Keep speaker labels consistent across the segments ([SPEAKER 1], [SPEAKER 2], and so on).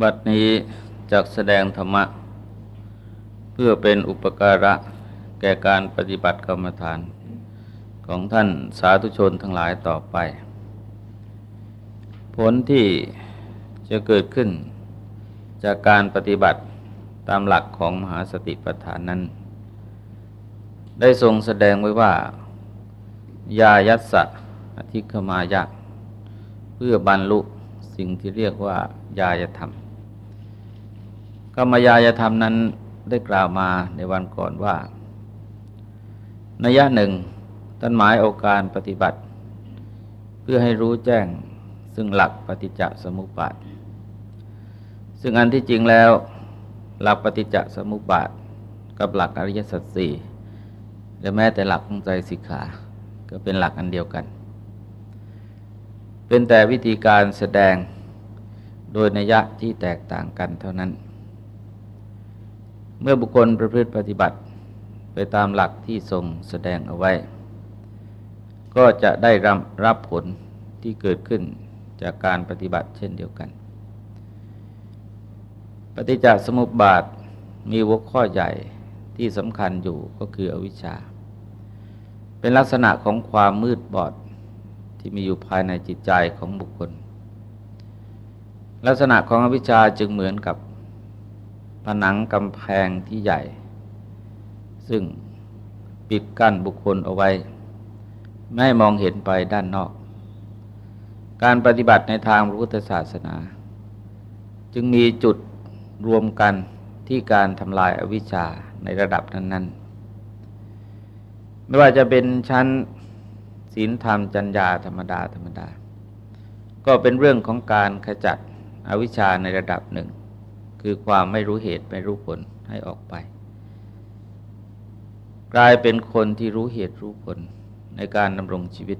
[SPEAKER 1] บัดนี้จักแสดงธรรมะ เพื่อเป็นอุปการะแก่การปฏิบัติกรรมฐาน ของท่านสาธุชนทั้งหลายต่อไป ผลที่จะเกิดขึ้น จากการปฏิบัติตามหลักของมหาสติปัฏฐานนั้น ได้ทรงแสดงไว้ว่า ยายัสสะอธิคมายะ เพื่อบรรลุสิ่งที่เรียกว่ายายธรรม กรรมยายธรรมนั้นได้กล่าวมาในวันก่อนว่านัยยะหนึ่งท่านหมายเอการปฏิบัติ เพื่อให้รู้แจ้งซึ่งหลักปฏิจจสมุปบาท ซึ่งอันที่จริงแล้ว หลักปฏิจจสมุปบาท กับหลักอริยสัจสี่และแม้แต่หลักของใจสิกขา ก็เป็นหลักอันเดียวกัน เป็นแต่วิธีการแสดงโดยนัยยะที่แตกต่างกันเท่านั้น เมื่อบุคคลประพฤติปฏิบัติไปตามหลักที่ทรงแสดงเอาไว้ ก็จะได้รับรับผลที่เกิดขึ้นจากการปฏิบัติเช่นเดียวกัน ปฏิจจสมุปบาทมีหัวข้อใหญ่ที่สำคัญอยู่ก็คืออวิชชา เป็นลักษณะของความมืดบอดที่มีอยู่ภายในจิตใจของบุคคล ลักษณะของอวิชชาจึงเหมือนกับ ผนังกำแพงที่ใหญ่ ซึ่งปิดกั้นบุคคลเอาไว้ ไม่มองเห็นไปด้านนอก การปฏิบัติในทางพระพุทธศาสนา จึงมีจุดรวมกันที่การทำลายอวิชชาในระดับนั้น ๆ ไม่ว่าจะเป็นชั้นศีลธรรมจัญญาธรรมดาธรรมดา ก็เป็นเรื่องของการขจัดอวิชชาในระดับหนึ่ง คือความไม่รู้เหตุไม่รู้ผลให้ออกไป กลายเป็นคนที่รู้เหตุรู้ผลในการดำรงชีวิต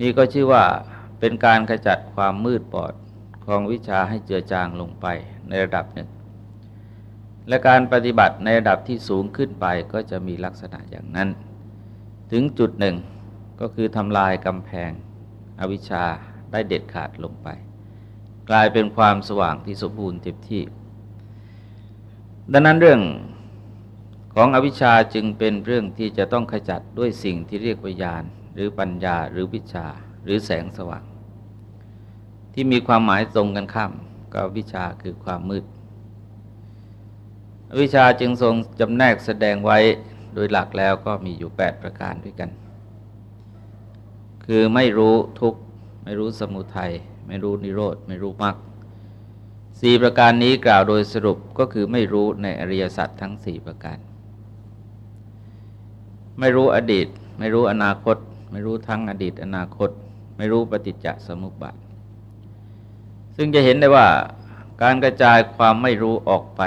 [SPEAKER 1] นี่ก็ชื่อว่าเป็นการขจัดความมืดบอดของวิชาให้เจือจางลงไปในระดับหนึ่ง และการปฏิบัติในระดับที่สูงขึ้นไปก็จะมีลักษณะอย่างนั้น ถึงจุดหนึ่งก็คือทำลายกำแพงอวิชชาได้เด็ดขาดลงไป กลายเป็นความสว่างที่สมบูรณ์เต็มที่ ดังนั้นเรื่องของอวิชชาจึงเป็นเรื่องที่จะต้องขจัดด้วยสิ่งที่เรียกวิญญาณ หรือปัญญาหรือวิชาหรือแสงสว่าง ที่มีความหมายตรงกันข้ามกับวิชาคือความมืด วิชาจึงทรงจำแนกแสดงไว้โดยหลักแล้วก็มีอยู่ 8 ประการด้วยกัน คือไม่รู้ทุกข์ ไม่รู้สมุทัย ไม่รู้นิโรธ ไม่รู้มรรคสี่ประการนี้กล่าวโดยสรุปก็คือไม่รู้ในอริยสัจทั้งสี่ประการ ไม่รู้อดีต ไม่รู้อนาคต ไม่รู้ทั้งอดีต อนาคต ไม่รู้ปฏิจจสมุปบาท ซึ่งจะเห็นได้ว่าการกระจายความไม่รู้ออกไป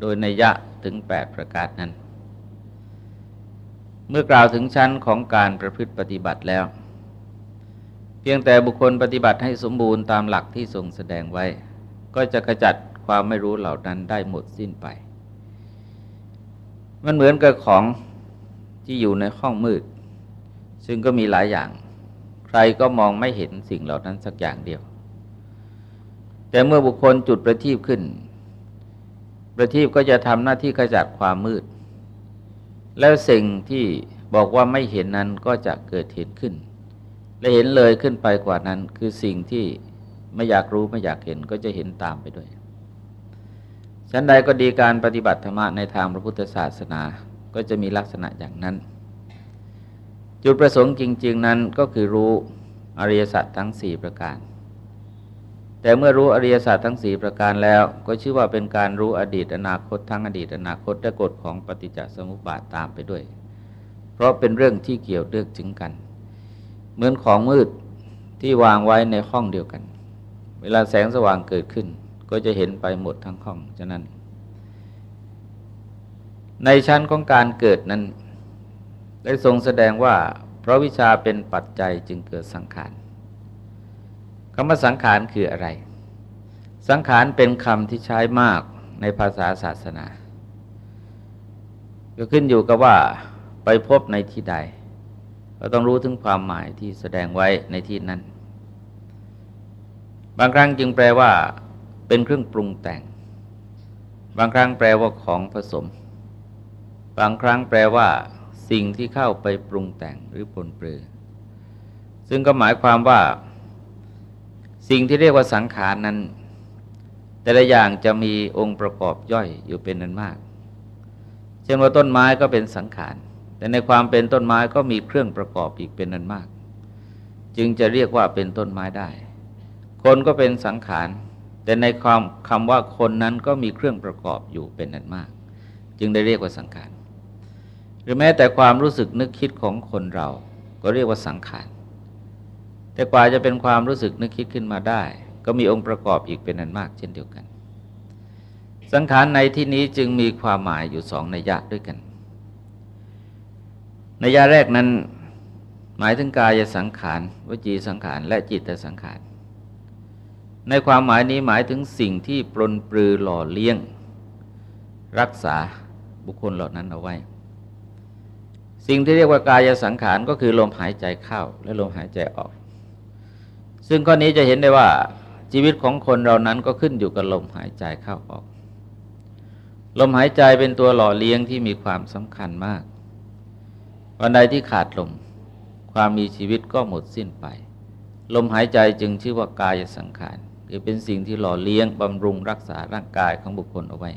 [SPEAKER 1] โดยนัยยะถึง 8 ประการนั้น เมื่อกล่าวถึงชั้นของการประพฤติปฏิบัติแล้ว พียงแต่บุคคลปฏิบัติให้สมบูรณ์ตามหลักที่ทรงแสดงไว้ ก็จะขจัดความไม่รู้เหล่านั้นได้หมดสิ้นไป มันเหมือนกับของที่อยู่ในห้องมืด ซึ่งก็มีหลายอย่าง ใครก็มองไม่เห็นสิ่งเหล่านั้นสักอย่างเดียว แต่เมื่อบุคคลจุดประทีปขึ้น ประทีปก็จะทำหน้าที่ขจัดความมืด แล้วสิ่งที่บอกว่าไม่เห็นนั้นก็จะเกิดเห็นขึ้น และเห็นเลยขึ้นไปกว่านั้น คือสิ่งที่ไม่อยากรู้ไม่อยากเห็นก็จะเห็นตามไปด้วยชั้นใดก็ดีการปฏิบัติธรรมในทางพระพุทธศาสนาก็จะมีลักษณะอย่างนั้น จุดประสงค์จริง ๆ นั้นก็คือรู้อริยสัจทั้งสี่ประการ แต่เมื่อรู้อริยสัจทั้งสี่ประการแล้ว ก็ชื่อว่าเป็นการรู้อดีตอนาคตทั้งอดีตอนาคตและกฎของปฏิจจสมุปบาทตามไปด้วย เพราะเป็นเรื่องที่เกี่ยวเนื่องถึงกัน เหมือนของมืดที่วางไว้ในห้องเดียวกัน เวลาแสงสว่างเกิดขึ้น ก็จะเห็นไปหมดทั้งห้องฉะนั้น ในชั้นของการเกิดนั้น ได้ทรงแสดงว่าเพราะวิชาเป็นปัจจัยจึงเกิดสังขารคำว่าสังขารคืออะไร สังขารเป็นคำที่ใช้มากในภาษาศาสนา ก็ขึ้นอยู่กับว่าไปพบในที่ใด เราต้องรู้ถึงความหมายที่แสดงไว้ในที่นั้น บางครั้งจึงแปลว่า เป็นเครื่องปรุงแต่ง บางครั้งแปลว่าของผสม บางครั้งแปลว่า สิ่งที่เข้าไปปรุงแต่งหรือปนเปื้อซึ่งก็หมายความว่า สิ่งที่เรียกว่าสังขารนั้น แต่ละอย่างจะมีองค์ประกอบย่อยอยู่เป็นนั้นมาก เช่นว่าต้นไม้ก็เป็นสังขาร แต่ในความเป็นต้นไม้ก็มีเครื่องประกอบอีกเป็นนันมาก จึงจะเรียกว่าเป็นต้นไม้ได้ คนก็เป็นสังขารแต่ในความคำว่าคนนั้นก็มีเครื่องประกอบอยู่เป็นนันมาก จึงได้เรียกว่าสังขารหรือแม้แต่ความรู้สึกนึกคิดของคนเรา ก็เรียกว่าสังขารแต่กว่าจะเป็นความรู้สึกนึกคิดขึ้นมาได้ ก็มีองค์ประกอบอีกเป็นอันมาก เช่นเดียวกัน สังขารในที่นี้จึงมีความหมายอยู่สองนัยยะด้วยกัน นัยยะแรกนั้น หมายถึงกายสังขารวจีสังขารและจิตสังขาร ในความหมายนี้หมายถึงสิ่งที่ปลนปลือหล่อเลี้ยง รักษาบุคคลเหล่านั้นเอาไว้ สิ่งที่เรียกว่ากายสังขารก็คือลมหายใจเข้าและลมหายใจออก ซึ่งข้อนี้จะเห็นได้ว่าชีวิตของคนเรานั้นก็ขึ้นอยู่กับลมหายใจเข้าออก ลมหายใจเป็นตัวหล่อเลี้ยงที่มีความสำคัญมาก วันใดที่ขาดลม ความมีชีวิตก็หมดสิ้นไป ลมหายใจจึงชื่อว่ากายสังขารคือเป็นสิ่งที่หล่อเลี้ยงบำรุงรักษาร่างกายของบุคคลเอาไว้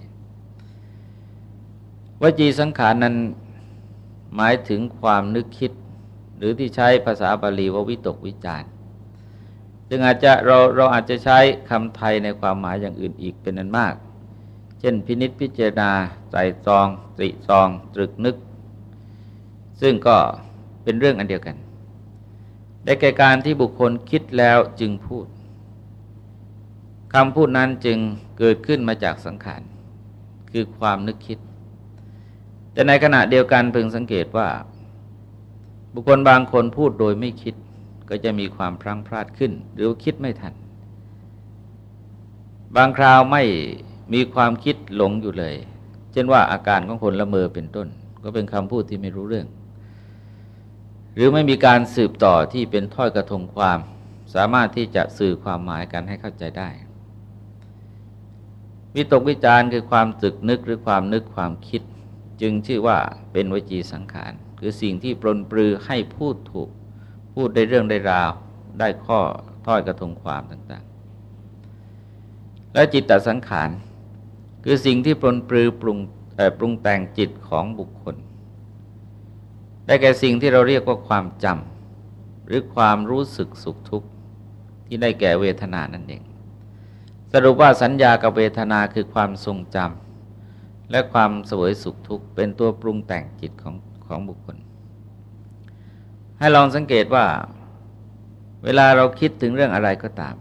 [SPEAKER 1] วจีสังขารนั้นหมายถึงความนึกคิด หรือที่ใช้ภาษาบาลีว่าวิตกวิจารณ์ซึ่งอาจจะเราเราอาจจะใช้คำไทยในความหมายอย่างอื่นอีกเป็นนั้นมาก เช่นพินิษพิจารณาใส่ซอง ตริซอง ตรึกนึก ซึ่งก็เป็นเรื่องอันเดียวกัน ได้แก่การที่บุคคลคิดแล้วจึงพูดคำพูดนั้นจึงเกิดขึ้นมาจากสังขาร คือความนึกคิด แต่ในขณะเดียวกันพึงสังเกตว่า บุคคลบางคนพูดโดยไม่คิดก็จะมีความพลั้งพลาดขึ้น หรือคิดไม่ทัน บางคราวไม่มีความคิดหลงอยู่เลย เช่นว่าอาการของคนละเมอเป็นต้น ก็เป็นคำพูดที่ไม่รู้เรื่อง หรือไม่มีการสืบต่อที่เป็นถ้อยกระทงความ สามารถที่จะสื่อความหมายกันให้เข้าใจได้วิตกวิจารคือความตึกนึกหรือความนึกความคิด จึงชื่อว่าเป็นวจีสังขาร คือสิ่งที่ปรนปรือให้พูดถูก พูดได้เรื่องได้ราว ได้ข้อถ้อยกระทงความต่างๆ และจิตตสังขาร คือสิ่งที่ปรนปรือปรุงปรุงแต่งจิตของบุคคล ได้แก่สิ่งที่เราเรียกว่าความจำหรือความรู้สึกสุขทุกข์ที่ได้แก่เวทนานั่นเอง สรุปว่าสัญญากับเวทนาคือความทรงจำและความสวยสุขทุกข์เป็นตัวปรุงแต่งจิตของของบุคคล ให้ลองสังเกตว่า เวลาเราคิดถึงเรื่องอะไรก็ตาม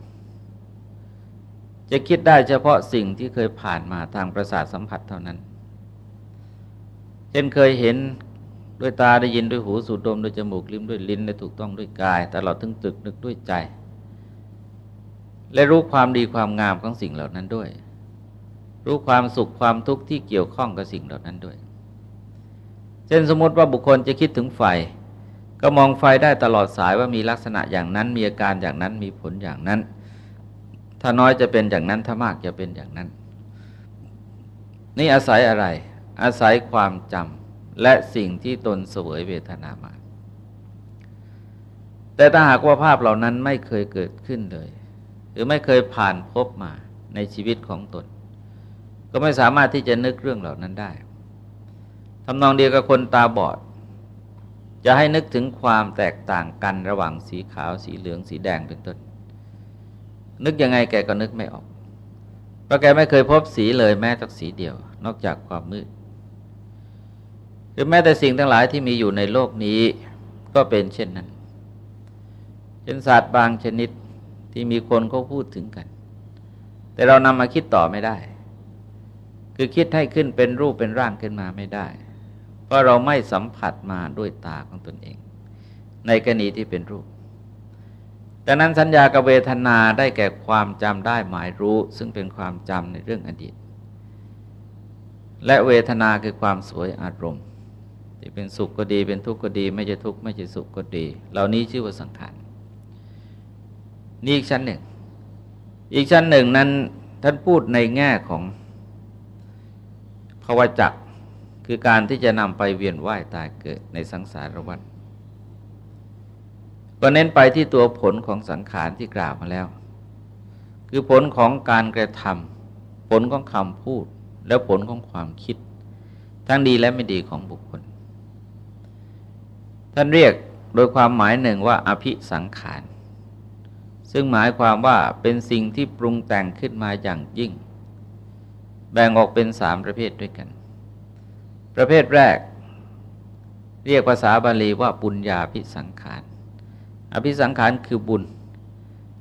[SPEAKER 1] จะคิดได้เฉพาะสิ่งที่เคยผ่านมาทางประสาทสัมผัสเท่านั้น เช่นเคยเห็น ด้วยตาได้ยินด้วยหูสูดดมด้วยจมูกลิ้มด้วยลิ้นได้ถูกต้องด้วยกายตลอดถึงตึกนึกด้วยใจ และรู้ความดีความงามของสิ่งเหล่านั้นด้วย รู้ความสุขความทุกข์ที่เกี่ยวข้องกับสิ่งเหล่านั้นด้วย เช่นสมมติว่าบุคคลจะคิดถึงไฟ ก็มองไฟได้ตลอดสายว่ามีลักษณะอย่างนั้น มีอาการอย่างนั้นมีผลอย่างนั้น ถ้าน้อยจะเป็นอย่างนั้นถ้ามากจะเป็นอย่างนั้น นี่อาศัยอะไร อาศัยความจำ และสิ่งที่ตนเสวยเวทนามา แต่ถ้าหากว่าภาพเหล่านั้นไม่เคยเกิดขึ้นเลย หรือไม่เคยผ่านพบมาในชีวิตของตน ก็ไม่สามารถที่จะนึกเรื่องเหล่านั้นได้ทำนองเดียวกับคนตาบอด จะให้นึกถึงความแตกต่างกันระหว่างสีขาวสีเหลืองสีแดงเป็นต้น นึกยังไงแกก็นึกไม่ออกเพราะแกไม่เคยพบสีเลยแม้แต่สีเดียว นอกจากความมืด หรือแม้แต่สิ่งทั้งหลายที่มีอยู่ในโลกนี้ก็เป็นเช่นนั้นเช่นสัตว์บางชนิดที่มีคนเขาพูดถึงกัน แต่เรานำมาคิดต่อไม่ได้ คือคิดให้ขึ้นเป็นรูปเป็นร่างขึ้นมาไม่ได้ เพราะเราไม่สัมผัสมาด้วยตาของตนเอง ในกรณีที่เป็นรูปดังนั้นสัญญากับเวทนาได้แก่ความจำได้หมายรู้ ซึ่งเป็นความจำในเรื่องอดีต และเวทนาคือความสวยอารมณ์ ที่เป็นสุขก็ดีเป็นทุกข์ก็ดี ไม่ใช่ทุกข์ไม่ใช่สุขก็ดี เหล่านี้ชื่อว่าสังขารนี่อีกชั้นหนึ่ง อีกชั้นหนึ่งนั้นท่านพูดในแง่ของภาวะจักคือการที่จะนำไปเวียนว่ายตายเกิดในสังสารวัฏก็เน้นไปที่ตัวผลของสังขารที่กล่าวมาแล้ว คือผลของการกระทำผลของคำพูด และผลของความคิด ทั้งดีและไม่ดีของบุคคล ท่านเรียกโดยความหมายหนึ่งว่าอภิสังขาร ซึ่งหมายความว่าเป็นสิ่งที่ปรุงแต่งขึ้นมาอย่างยิ่ง แบ่งออกเป็นสามประเภทด้วยกัน ประเภทแรก เรียกภาษาบาลีว่าปุญญาภิสังขาร อภิสังขารคือบุญ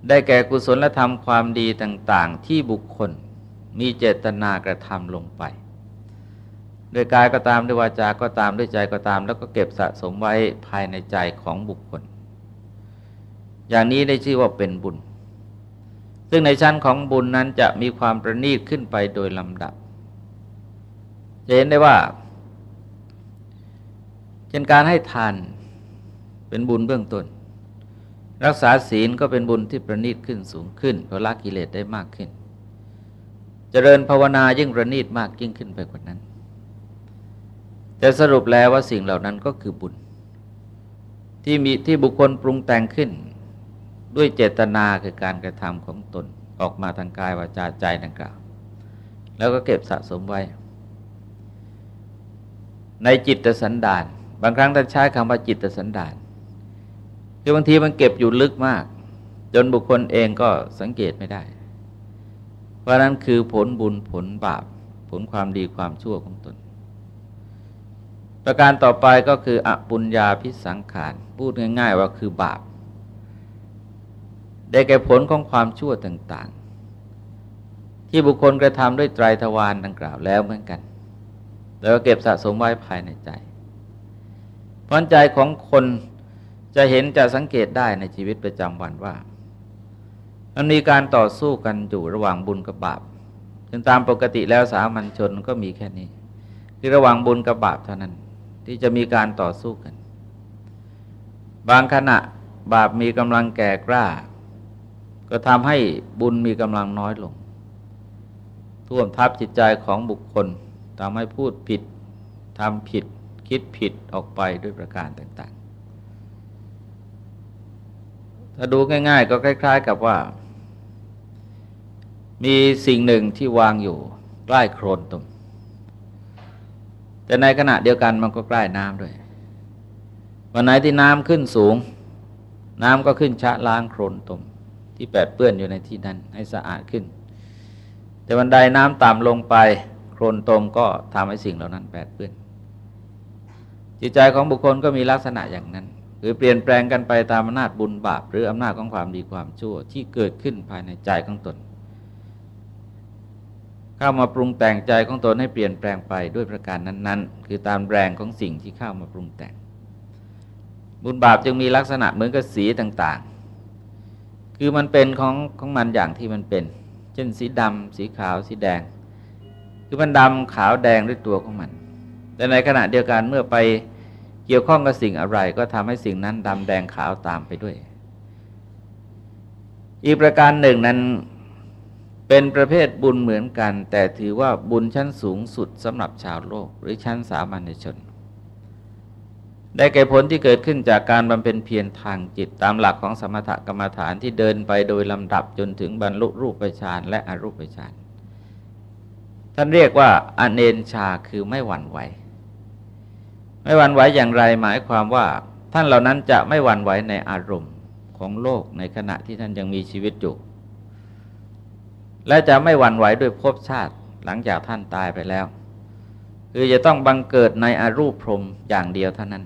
[SPEAKER 1] ได้แก่กุศลธรรมความดีต่าง ๆ ที่บุคคลมีเจตนากระทำลงไป โดยกายก็ตามด้วยวาจาก็ตามด้วยใจก็ตาม แล้วก็เก็บสะสมไว้ภายในใจของบุคคล อย่างนี้ได้ชื่อว่าเป็นบุญ ซึ่งในชั้นของบุญนั้นจะมีความประณีตขึ้นไปโดยลำดับจะเห็นได้ว่าเช่นการให้ทานเป็นบุญเบื้องต้น รักษาศีลก็เป็นบุญที่ประณีตขึ้นสูงขึ้นเพราะละกิเลสได้มากขึ้น เจริญภาวนายิ่งประณีตมากยิ่งขึ้นไปกว่านั้น แต่สรุปแล้วว่าสิ่งเหล่านั้นก็คือบุญ ที่มีที่บุคคลปรุงแต่งขึ้น ด้วยเจตนาคือการกระทำของตนออกมาทางกายวาจาใจดังกล่าว แล้วก็เก็บสะสมไว้ ในจิตสันดาน บางครั้งท่านใช้คำว่าจิตสันดานคือบางทีมันเก็บอยู่ลึกมาก จนบุคคลเองก็สังเกตไม่ได้ เพราะนั้นคือผลบุญผลบาป ผลความดีความชั่วของตน ประการต่อไปก็คืออปุญญาพิสังขาร พูดง่าย ๆ ว่าคือบาป ได้แก่ผลของความชั่วต่างๆ ที่บุคคลกระทำด้วยไตรทวารดังกล่าวแล้วเหมือนกัน แล้วก็เก็บสะสมไว้ภายในใจพราะใจของคนจะเห็นจะสังเกตได้ในชีวิตประจำวันว่า มันมีการต่อสู้กันอยู่ระหว่างบุญกับบาปจึงตามปกติแล้วสามัญชนก็มีแค่นี้ คือระหว่างบุญกับบาปเท่านั้น ที่จะมีการต่อสู้กัน บางขณะบาปมีกำลังแก่กล้า ก็ทำให้บุญมีกำลังน้อยลง ท่วมทับจิตใจของบุคคลทำให้พูดผิดทำผิดคิดผิดออกไปด้วยประการต่าง ๆ ถ้าดูง่าย ๆ ก็คล้าย ๆ กับว่า มีสิ่งหนึ่งที่วางอยู่ใกล้โครนตุ่ม แต่ในขณะเดียวกันมันก็ใกล้น้ำด้วย วันไหนที่น้ำขึ้นสูง น้ำก็ขึ้นชะล้างโครนตมที่แปดเปื้อนอยู่ในที่นั้นให้สะอาดขึ้น แต่วันใดน้ำต่ำลงไปโครนตมก็ทำให้สิ่งเหล่านั้นแปดเปื้อน จิตใจของบุคคลก็มีลักษณะอย่างนั้นคือเปลี่ยนแปลงกันไปตามอำนาจบุญบาป หรืออำนาจของความดีความชั่วที่เกิดขึ้นภายในใจของตน เข้ามาปรุงแต่งใจของตนให้เปลี่ยนแปลงไปด้วยประการนั้น ๆ คือตามแรงของสิ่งที่เข้ามาปรุงแต่ง บุญบาปจึงมีลักษณะเหมือนกับสีต่างๆ คือมันเป็นของของมันอย่างที่มันเป็น เช่นสีดำสีขาว สีแดง คือมันดำขาวแดงด้วยตัวของมัน แต่ในขณะเดียวกันเมื่อไปเกี่ยวข้องกับสิ่งอะไร ก็ทำให้สิ่งนั้นดำแดงขาวตามไปด้วย อีกประการหนึ่งนั้น เป็นประเภทบุญเหมือนกัน แต่ถือว่าบุญชั้นสูงสุดสำหรับชาวโลกหรือชั้นสามัญชน ได้แก่ผลที่เกิดขึ้นจากการบำเพ็ญเพียรทางจิตตามหลักของสมถกรรมฐานที่เดินไปโดยลำดับจนถึงบรรลุรูปฌานและอรูปฌานท่านเรียกว่าอเนนชาคือไม่หวั่นไหว ไม่หวั่นไหวอย่างไรหมายความว่า ท่านเหล่านั้นจะไม่หวั่นไหวในอารมณ์ของโลกในขณะที่ท่านยังมีชีวิตอยู่ และจะไม่หวั่นไหวด้วยภพชาติหลังจากท่านตายไปแล้ว คือจะต้องบังเกิดในอรูปพรมอย่างเดียวเท่านั้น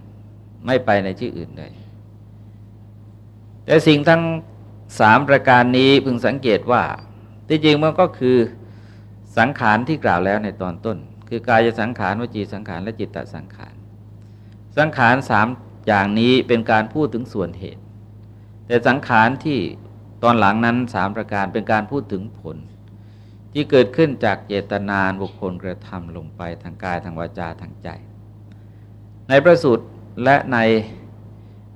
[SPEAKER 1] ไม่ไปในที่อื่นเลย แต่สิ่งทั้งสามประการนี้พึงสังเกตว่าที่จริงมันก็คือสังขารที่กล่าวแล้วในตอนต้น คือกายสังขารวจีสังขารและจิตตสังขาร สังขารสามอย่างนี้เป็นการพูดถึงส่วนเหตุ แต่สังขารที่ตอนหลังนั้นสามประการเป็นการพูดถึงผล ที่เกิดขึ้นจากเจตนาบุคคลกระทำลงไปทางกายทางวาจาทางใจ ในประสูตรและใน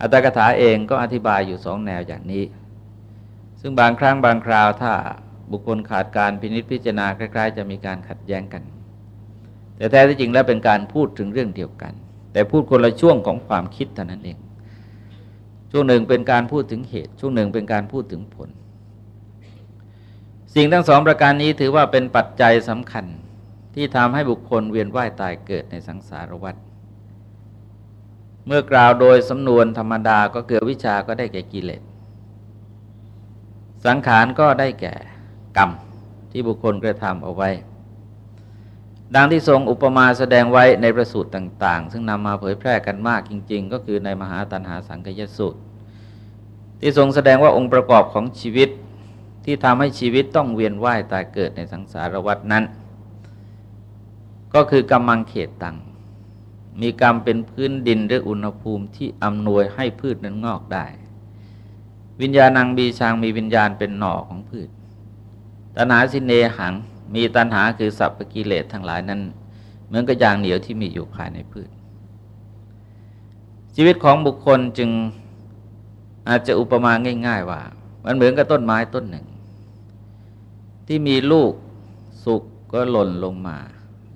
[SPEAKER 1] อัตถกถาเองก็อธิบายอยู่สองแนวอย่างนี้ ซึ่งบางครั้งบางคราวถ้าบุคคลขาดการพินิจพิจารณาคล้ายๆ จะมีการขัดแย้งกัน แต่แท้ที่จริงแล้วเป็นการพูดถึงเรื่องเดียวกัน แต่พูดคนละช่วงของความคิดเท่านั้นเอง ช่วงหนึ่งเป็นการพูดถึงเหตุ ช่วงหนึ่งเป็นการพูดถึงผล สิ่งทั้งสองประการนี้ถือว่าเป็นปัจจัยสำคัญที่ทำให้บุคคลเวียนว่ายตายเกิดในสังสารวัฏเมื่อกล่าวโดยสำนวนธรรมดาก็เกิดวิชาก็ได้แก่กิเลสสังขารก็ได้แก่กรรมที่บุคคลกระทำเอาไว้ ดังที่ทรงอุปมาแสดงไว้ในประสูตรต่าง ๆ ซึ่งนำมาเผยแพร่กันมากจริง ๆ ก็คือในมหาตันหาสังกยสูตร ที่ทรงแสดงว่าองค์ประกอบของชีวิต ที่ทำให้ชีวิตต้องเวียนว่ายตายเกิดในสังสารวัฏนั้น ก็คือกรรมังเขตตัง มีกรรมเป็นพื้นดินหรืออุณหภูมิที่อำนวยให้พืชนั้นงอกได้ วิญญาณังบีชางมีวิญญาณเป็นหน่อของพืชตัณหาสินเนหังมีตัณหาคือสัพพกิเลสทั้งหลายนั้น เหมือนกับยางเหนียวที่มีอยู่ภายในพืช ชีวิตของบุคคลจึงอาจจะอุปมาง่าย ๆ ว่า มันเหมือนกับต้นไม้ต้นหนึ่ง ที่มีลูกสุกก็หล่นลงมา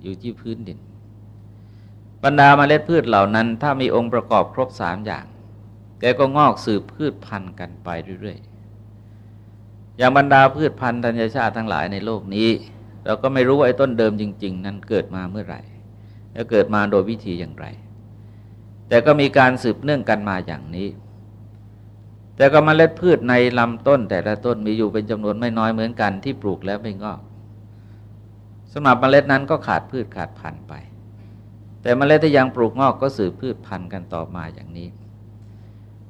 [SPEAKER 1] อยู่ที่พื้นดิน บรรดาเมล็ดพืชเหล่านั้น ถ้ามีองค์ประกอบครบสามอย่าง แกก็งอกสืบพืชพันธุ์กันไปเรื่อยๆ อย่างบรรดาพืชพันธุ์ธัญชาติทั้งหลายในโลกนี้ เราก็ไม่รู้ว่าไอ้ต้นเดิมจริง ๆ นั้นเกิดมาเมื่อไหร่ แล้วเกิดมาโดยวิธีอย่างไร แต่ก็มีการสืบเนื่องกันมาอย่างนี้ แต่ก็มเมล็ดพืชในลำต้น แต่ละต้นมีอยู่เป็นจำนวนไม่น้อยเหมือนกันที่ปลูกแล้วไม่งอกสำหรับเมล็ดนั้นก็ขาดพืชขาดพันธุ์ไป แต่เมล็ดที่ยังปลูกงอกก็สืบพืชพันธุ์กันต่อมาอย่างนี้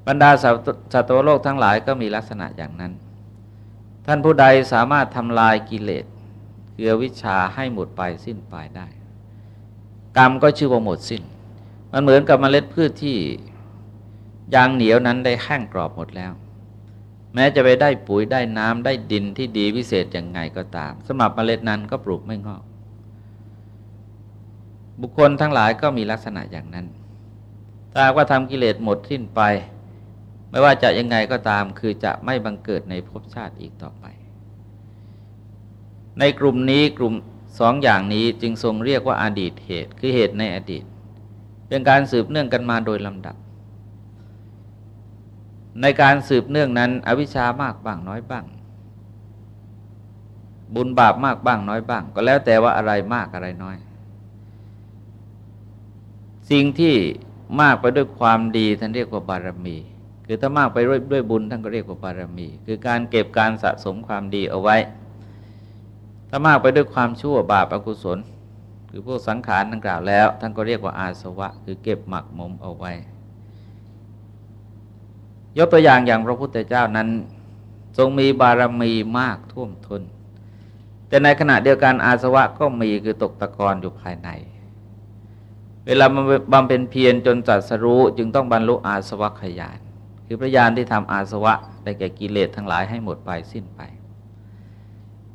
[SPEAKER 1] บรรดาสัตว์โลกทั้งหลายก็มีลักษณะอย่างนั้น ท่านผู้ใดสามารถทำลายกิเลสคือวิชาให้หมดไปสิ้นไปได้ กรรมก็ชื่อว่าหมดสิ้น มันเหมือนกับเมล็ดพืชที่ ยางเหนียวนั้นได้แห้งกรอบหมดแล้ว แม้จะไปได้ปุ๋ยได้น้ำได้ดินที่ดีวิเศษอย่างไงก็ตาม สมับเมล็ดนั้นก็ปลูกไม่งอก บุคคลทั้งหลายก็มีลักษณะอย่างนั้นถ้าว่าทำกิเลสหมดสิ้นไป ไม่ว่าจะยังไงก็ตาม คือจะไม่บังเกิดในภพชาติอีกต่อไป ในกลุ่มนี้กลุ่มสองอย่างนี้จึงทรงเรียกว่าอาดีตเหตุ คือเหตุในอดีต เป็นการสืบเนื่องกันมาโดยลำดับ ในการสืบเนื่องนั้น อวิชามากบ้างน้อยบ้าง บุญบาปมากบ้างน้อยบ้าง ก็แล้วแต่ว่าอะไรมากอะไรน้อย สิ่งที่มากไปด้วยความดีท่านเรียกว่าบารมี คือถ้ามากไปด้วยด้วยบุญท่านก็เรียกว่าบารมี คือการเก็บการสะสมความดีเอาไว้ ถ้ามากไปด้วยความชั่วบาปอกุศล คือพวกสังขารดังกล่าวแล้ว ท่านก็เรียกว่าอาสวะ คือเก็บหมักหมมเอาไว้ ยกตัวอย่างอย่างพระพุทธเจ้านั้น ทรงมีบารมีมากท่วมทนแต่ในขณะเดียวกันอาสวะก็มีคือตกตะกอนอยู่ภายใน เวลาบำเพ็ญเพียรจนจัดสรู้จึงต้องบรรลุอาสวะขยาน คือพระญาณที่ทำอาสวะได้แก่กิเลสทั้งหลายให้หมดไปสิ้นไป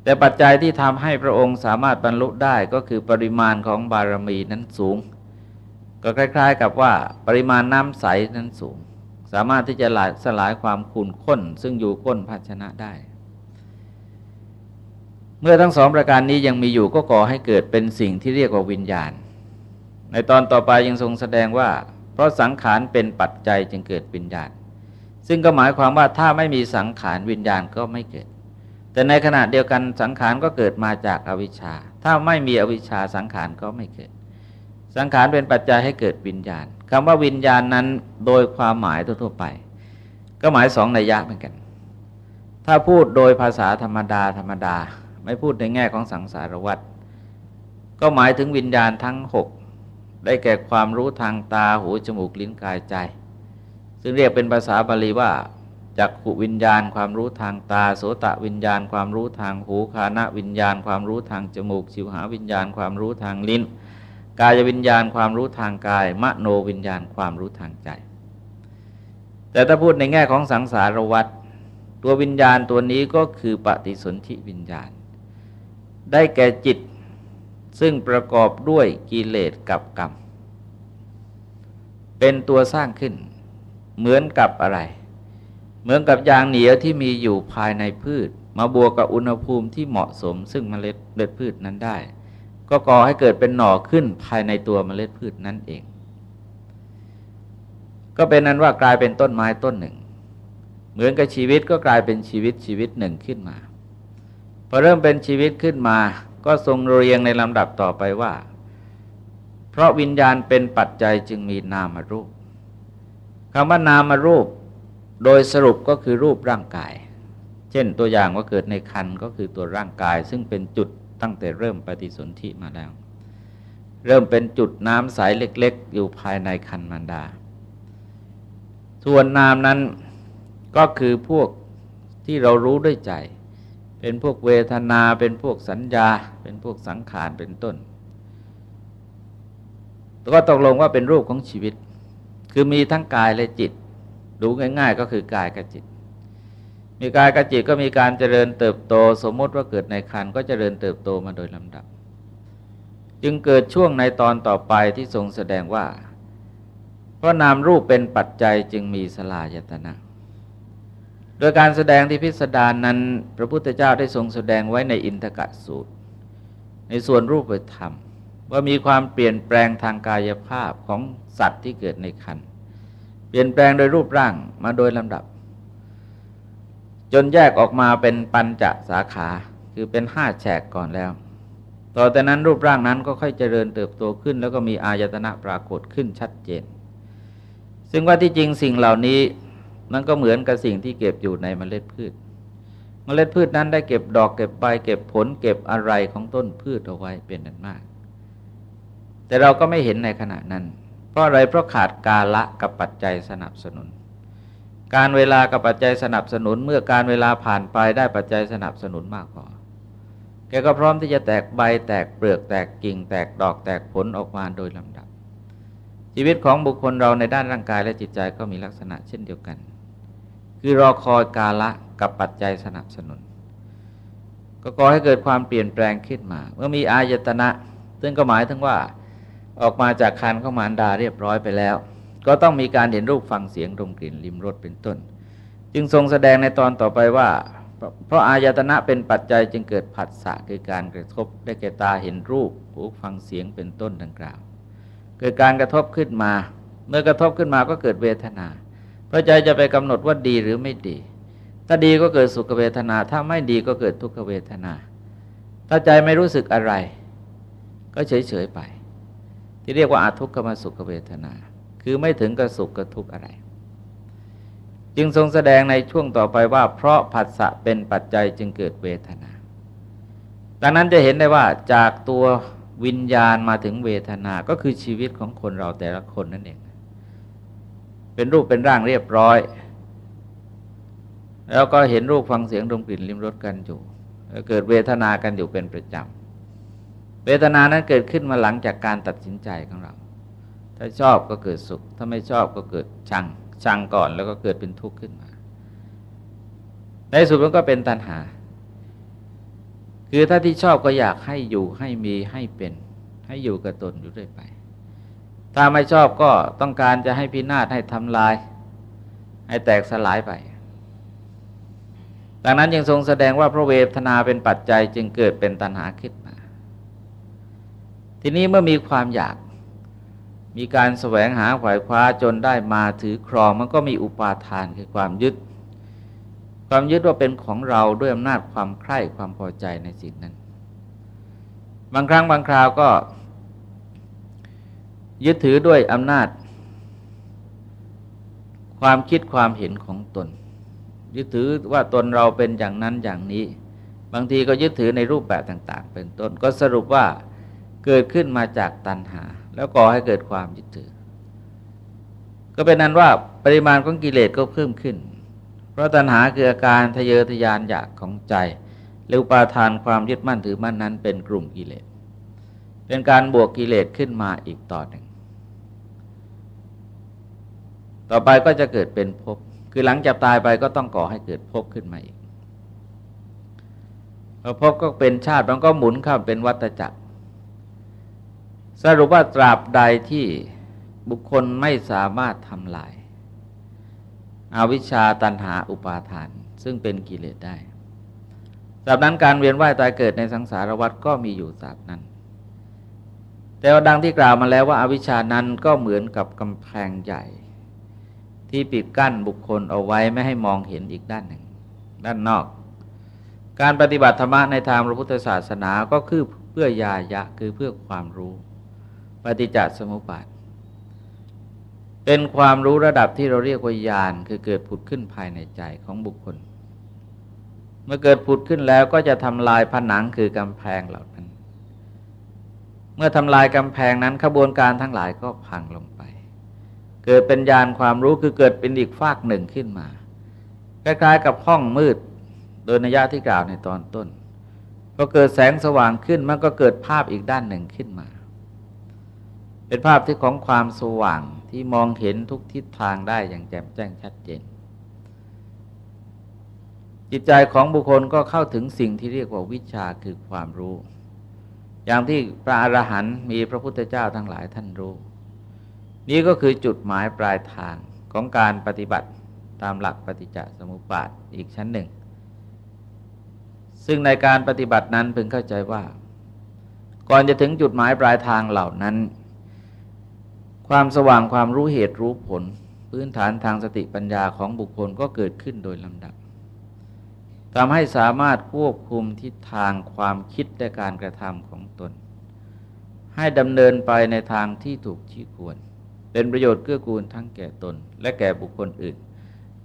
[SPEAKER 1] แต่ปัจจัยที่ทำให้พระองค์สามารถบรรลุได้ก็คือปริมาณของบารมีนั้นสูง ก็คล้าย ๆ กับว่าปริมาณน้ำใสนั้นสูง สามารถที่จะสลายความขุ่นข้น ซึ่งอยู่ก้นภาชนะได้ เมื่อทั้งสองประการนี้ยังมีอยู่ก็ก่อให้เกิดเป็นสิ่งที่เรียกว่าวิญญาณ ในตอนต่อไปยังทรงแสดงว่า เพราะสังขารเป็นปัจจัยจึงเกิดวิญญาณ ซึ่งก็หมายความว่าถ้าไม่มีสังขารวิญญาณก็ไม่เกิด แต่ในขณะเดียวกันสังขารก็เกิดมาจากอวิชชา ถ้าไม่มีอวิชชาสังขารก็ไม่เกิด สังขารเป็นปัจจัยให้เกิดวิญญาณ คำว่าวิญญาณนั้นโดยความหมายทั่วไป ก็หมายสองในยะเหมือนกัน ถ้าพูดโดยภาษาธรรมดาธรรมดา ไม่พูดในแง่ของสังสารวัฏก็หมายถึงวิญญาณทั้งหกได้แก่ความรู้ทางตาหูจมูกลิ้นกายใจ ซึ่งเรียกเป็นภาษาบาลีว่าจักขุวิญญาณความรู้ทางตา โสตะวิญญาณ ความรู้ทางหูคานะวิญญาณ ความรู้ทางจมูกชิวหาวิญญาณ ความรู้ทางลิ้น กายวิญญาณความรู้ทางกาย มโนวิญญาณความรู้ทางใจ แต่ถ้าพูดในแง่ของสังสารวัฏตัววิญญาณตัวนี้ก็คือปฏิสนธิวิญญาณ ได้แก่จิตซึ่งประกอบด้วยกิเลสกับกรรม เป็นตัวสร้างขึ้น เหมือนกับอะไร เหมือนกับยางเหนียวที่มีอยู่ภายในพืช มาบวกกับอุณหภูมิที่เหมาะสมซึ่งเมล็ดเมล็ดพืชนั้นได้ ก็ก่อให้เกิดเป็นหน่อขึ้นภายในตัวเมล็ดพืชนั่นเอง ก็เป็นนั้นว่ากลายเป็นต้นไม้ต้นหนึ่ง เหมือนกับชีวิตก็กลายเป็นชีวิตชีวิตหนึ่งขึ้นมา พอเริ่มเป็นชีวิตขึ้นมา ก็ทรงเรียงในลำดับต่อไปว่า เพราะวิญญาณเป็นปัจจัยจึงมีนามารูปคำว่านามารูป โดยสรุปก็คือรูปร่างกาย เช่นตัวอย่างว่าเกิดในคันก็คือตัวร่างกาย ซึ่งเป็นจุด ตั้งแต่เริ่มปฏิสนธิมาแล้ว เริ่มเป็นจุดน้ำใสเล็ก ๆ อยู่ภายในคันมารดา ส่วนนามนั้นก็คือพวกที่เรารู้ด้วยใจ เป็นพวกเวทนาเป็นพวกสัญญา เป็นพวกสังขารเป็นต้นก็ตกลงว่าเป็นรูปของชีวิต คือมีทั้งกายและจิต ดูง่าย ๆ ก็คือกายกับจิต มีกายกับจิตก็มีการเจริญเติบโต สมมติว่าเกิดในคันก็เจริญเติบโตมาโดยลำดับ จึงเกิดช่วงในตอนต่อไปที่ทรงแสดงว่า เพราะนามรูปเป็นปัจจัยจึงมีสลายตนะ โดยการแสดงที่พิสดารนนั้น พระพุทธเจ้าได้ทรงแสดงไว้ในอินทกะสูตร ในส่วนรูปธรรม ว่ามีความเปลี่ยนแปลงทางกายภาพของสัตว์ที่เกิดในคันเปลี่ยนแปลงโดยรูปร่างมาโดยลำดับ จนแยกออกมาเป็นปัญจสาขาคือเป็นห้าแฉกก่อนแล้ว ต่อแต่นั้นรูปร่างนั้นก็ค่อยเจริญเติบโตขึ้น แล้วก็มีอายตนะปรากฏขึ้นชัดเจน ซึ่งว่าที่จริงสิ่งเหล่านี้มันก็เหมือนกับสิ่งที่เก็บอยู่ในเมล็ดพืชเมล็ดพืชนั้นได้เก็บดอกเก็บใบเก็บผลเก็บอะไรของต้นพืชเอาไว้เป็นนั้นมาก แต่เราก็ไม่เห็นในขณะนั้น เพราะอะไรเพราะขาดกาละกับปัจจัยสนับสนุน การเวลากับปัจจัยสนับสนุน เมื่อการเวลาผ่านไปได้ปัจจัยสนับสนุนมากพอแกก็พร้อมที่จะแตกใบแตกเปลือกแตกกิ่ง แตกดอกแตกผลออกมาโดยลำดับ ชีวิตของบุคคลเราในด้านร่างกายและจิตใจก็มีลักษณะเช่นเดียวกัน คือรอคอยกาละกับปัจจัยสนับสนุน ก็ก่อให้เกิดความเปลี่ยนแปลงขึ้นมา เมื่อมีอายตนะ ซึ่งก็หมายถึงว่าออกมาจากคันของมารดาเรียบร้อยไปแล้ว ก็ต้องมีการเห็นรูปฟังเสียงดมกลิ่นลิมรสเป็นต้น จึงทรงแสดงในตอนต่อไปว่า เพราะอายตนะเป็นปัจจัยจึงเกิดผัสสะคือการกระทบได้แก่ตาเห็นรูปหูฟังเสียงเป็นต้นดังกล่าว เกิดการกระทบขึ้นมา เมื่อกระทบขึ้นมาก็เกิดเวทนา เพราะใจจะไปกำหนดว่าดีหรือไม่ดี ถ้าดีก็เกิดสุขเวทนา ถ้าไม่ดีก็เกิดทุกขเวทนา ถ้าใจไม่รู้สึกอะไร ก็เฉยๆไป ที่เรียกว่าอาทุกขมสุขเวทนา คือไม่ถึงกับสุขกับทุกข์อะไร จึงทรงแสดงในช่วงต่อไปว่า เพราะผัสสะเป็นปัจจัยจึงเกิดเวทนา ดังนั้นจะเห็นได้ว่าจากตัววิญญาณมาถึงเวทนาก็คือชีวิตของคนเราแต่ละคนนั่นเอง เป็นรูปเป็นร่างเรียบร้อย แล้วก็เห็นรูปฟังเสียงดมกลิ่นลิ้มรสกันอยู่เกิดเวทนากันอยู่เป็นประจำ เวทนานั้นเกิดขึ้นมาหลังจากการตัดสินใจของเรา ถ้าชอบก็เกิดสุข ถ้าไม่ชอบก็เกิดชัง ชังก่อนแล้วก็เกิดเป็นทุกข์ขึ้นมา ในสุดมันก็เป็นตัณหา คือถ้าที่ชอบก็อยากให้อยู่ให้มีให้เป็น ให้อยู่กับตนอยู่ด้วยไป ถ้าไม่ชอบก็ต้องการจะให้พินาศให้ทำลาย ให้แตกสลายไปดังนั้นยังทรงแสดงว่าพระเวทนาเป็นปัจจัยจึงเกิดเป็นตัณหาขึ้นทีนี้เมื่อมีความอยาก มีการแสวงหาขวายคว้าจนได้มาถือครองมันก็มีอุปาทานคือความยึด ความยึดว่าเป็นของเราด้วยอำนาจความใคร่ความพอใจในสิ่งนั้น บางครั้งบางคราวก็ ยึดถือด้วยอำนาจ ความคิดความเห็นของตน ยึดถือว่าตนเราเป็นอย่างนั้นอย่างนี้ บางทีก็ยึดถือในรูปแบบต่าง ๆ เป็นต้นก็สรุปว่าเกิดขึ้นมาจากตัณหา แล้วก่อให้เกิดความยึดถือ ก็เป็นนั้นว่าปริมาณของกิเลสก็เพิ่มขึ้น เพราะตัณหาคืออาการทะเยอทะยานอยากของใจหรือปาทานความยึดมั่นถือมั่นนั้นเป็นกลุ่มกิเลส เป็นการบวกกิเลสขึ้นมาอีกต่อหนึ่ง ต่อไปก็จะเกิดเป็นภพ คือหลังจากตายไปก็ต้องก่อให้เกิดภพขึ้นมาอีกพอภพก็เป็นชาติมันก็หมุนเข้าเป็นวัฏจักร สรุปว่าตราบใดที่บุคคลไม่สามารถทำลายอาวิชชาตันหาอุปาทาน ซึ่งเป็นกิเลสได้สาบนั้นการเวียนว่ายตายเกิดในสังสารวัฏก็มีอยู่สาบนั้น แต่ว่าดังที่กล่าวมาแล้วว่าอาวิชานั้นก็เหมือนกับกำแพงใหญ่ ที่ปิดกั้นบุคคลเอาไว้ไม่ให้มองเห็นอีกด้านหนึ่ง ด้านนอก การปฏิบัติธรรมในทางพระพุทธศาสนาก็คือเพื่อยายะคือเพื่อความรู้ ปฏิจจสมุปบาท เป็นความรู้ระดับที่เราเรียกว่าญาณคือเกิดผุดขึ้นภายในใจของบุคคล เมื่อเกิดผุดขึ้นแล้วก็จะทำลายผนังคือกำแพงเหล่านั้น เมื่อทำลายกำแพงนั้นขบวนการทั้งหลายก็พังลงไป เกิดเป็นญาณความรู้คือเกิดเป็นอีกฝากหนึ่งขึ้นมาคล้ายๆกับห้องมืด โดยนัยะที่กล่าวในตอนต้นพอเกิดแสงสว่างขึ้นมันก็เกิดภาพอีกด้านหนึ่งขึ้นมา เป็นภาพที่ของความสว่างที่มองเห็นทุกทิศทางได้อย่างแจ่มแจ้งชัดเจน จิตใจของบุคคลก็เข้าถึงสิ่งที่เรียกว่าวิชาคือความรู้ อย่างที่พระอรหันต์มีพระพุทธเจ้าทั้งหลายท่านรู้ นี่ก็คือจุดหมายปลายทางของการปฏิบัติตามหลักปฏิจจสมุปบาทอีกชั้นหนึ่ง ซึ่งในการปฏิบัตินั้นพึงเข้าใจว่า ก่อนจะถึงจุดหมายปลายทางเหล่านั้น ความสว่างความรู้เหตุรู้ผล พื้นฐานทางสติปัญญาของบุคคลก็เกิดขึ้นโดยลำดับทำให้สามารถควบคุมทิศทางความคิดและการกระทำของตน ให้ดำเนินไปในทางที่ถูกชี้ควร เป็นประโยชน์เกื้อกูลทั้งแก่ตน และแก่บุคคลอื่น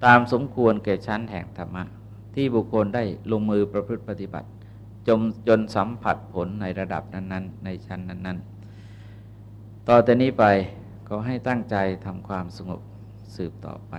[SPEAKER 1] ตามสมควรแก่ชั้นแห่งธรรมะ ที่บุคคลได้ลงมือประพฤติปฏิบัติจนจนสัมผัสผลในระดับนั้น ๆ ในชั้นนั้น ๆ ต่อแต่นี้ไป ก็ให้ตั้งใจทำความสงบสืบต่อไป